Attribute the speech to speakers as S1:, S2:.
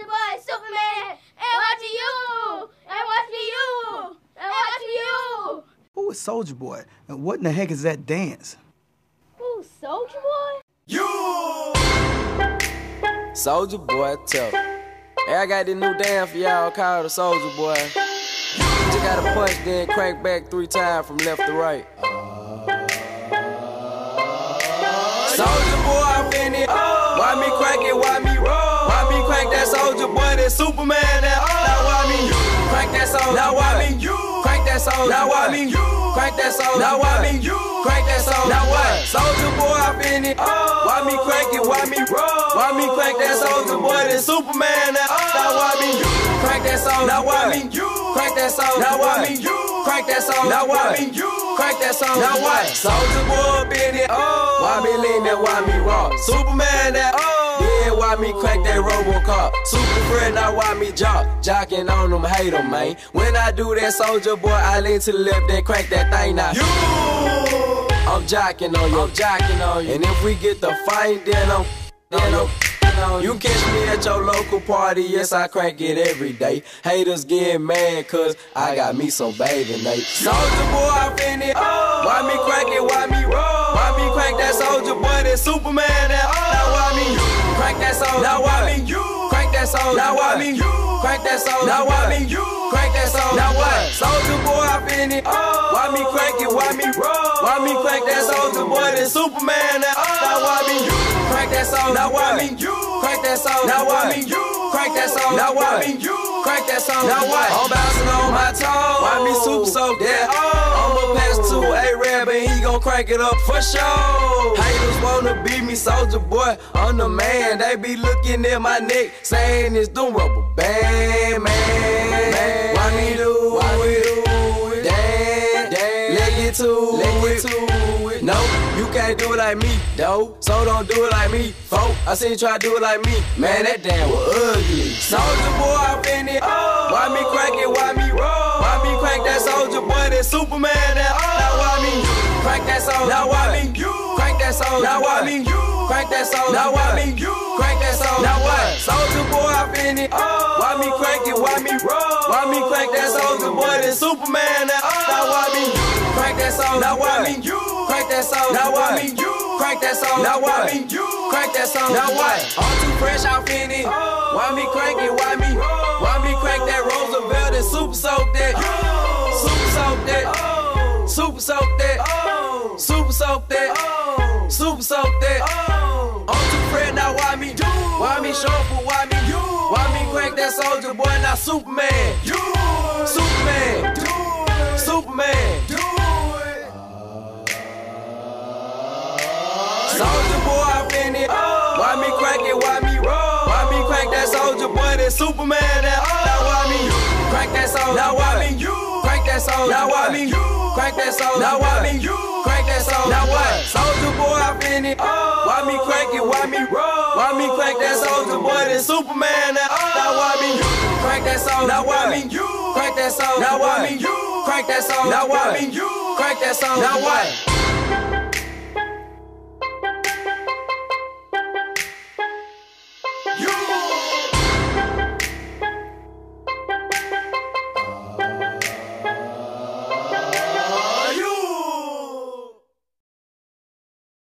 S1: Soldier Boy, Superman, and watching you, and watching you, and watching you.
S2: Who is Soldier Boy? And what in the heck is that dance?
S1: Ooh, Soldier Boy?
S3: You! Soldier Boy, tough. Hey, I got this new dance for y'all called the Soldier Boy. You just gotta punch, then crank back three times from left to right. Uh, Soldier Boy? That Superman? That oh. now why me crank that Soldier? Now why me crank that Soldier? Now why me crank that Soldier? Now why me crank that Soldier? Now what? Soldier Boy, I'm in it. Oh. Why me crank it? Why me roll? Why me crank that Soldier Boy? That Superman? That oh. now why me crank that Soldier? Now why me crank that Soldier? Now why me crank that Soldier? Now what? Crank that Soldier. Now what? Soldier Boy, in it. Oh. Why me lean that? Why me rock? Superman? That oh. Yeah, why me crack that Robocop? Super friend, now why me jock? Jocking on them, hate them, man. When I do that, soldier boy, I lean to the left, then crack that thing now. You! I'm jocking on you, I'm jocking on you. And if we get the fight, then I'm, then I'm. You catch me at your local party, yes, I crank it every day. Haters get mad, cause I got me some bathing Nate. Soldier boy, I fin it. Why me crank it? Why me roll? Why me crank that soldier boy? That Superman, that Now why me soldier? Now why me crank that soldier? Now why me crank that soldier? Now why me crank that soldier? Now what? Soldier boy, I fin it. Oh. Why me crank it? Why me roll? Why me crank that soldier boy? That Superman, that Now why oh. me crank that soldier? Now why me crank that soldier? Now why me crank that soldier? Now why me crank that soldier? Now what? I'm bouncing on my toes. Why me super soak that? Oh. I'ma pass to A-Rab and he gon' crank it up for sure. Beat me, soldier boy. I'm the man. They be looking at my neck, saying it's the rubber band, man. Why me do? Why me do it? Damn, damn. Let get to Let it. To it. No, you can't do it like me, though. So don't do it like me, folk. I seen you try to do it like me. Man, that damn was ugly. Soldier boy, I fin it. Why me crank it? Why me roll? Why me crank that soldier boy? That Superman? That now why me crank that soldier? Now why me that soldier? Now why me crank that soldier? Now why me crank that soldier? Now what? Soldier boy, I fin it. Oh. Why me crank it? Why me roll? Why me crank that soldier boy? That Superman? That oh. now why me crank that soldier? Now why me crank that soldier? Now why me crank that soldier? Now why me crank that soldier? Now what? I'm too fresh, I'm finna. Oh. Why me crank it? Why me? Why me crank that Roosevelt and super soak that? Super soak that. Super soak that. Super soak that. Super soak that. I'm too fresh now. Why me? Why me? Why me? Why me crank that soldier boy? Now Superman. Superman. Superman. Soldier boy, I fin it. Why me crank it? Why me roll? Why me crank that soldier boy? That Superman? That now why me crank that soldier? Now why me crank that soldier? Now why me crank that soldier? Now why me crank soldier? Now what? Soldier boy, I fin it. Why me crank it? Why me roll? Why me crank that soldier boy? That Superman? That now why me crank that soldier? Now why me You crank that soldier? Now why me You crank that soldier? Now why me You crank that soldier? Now what?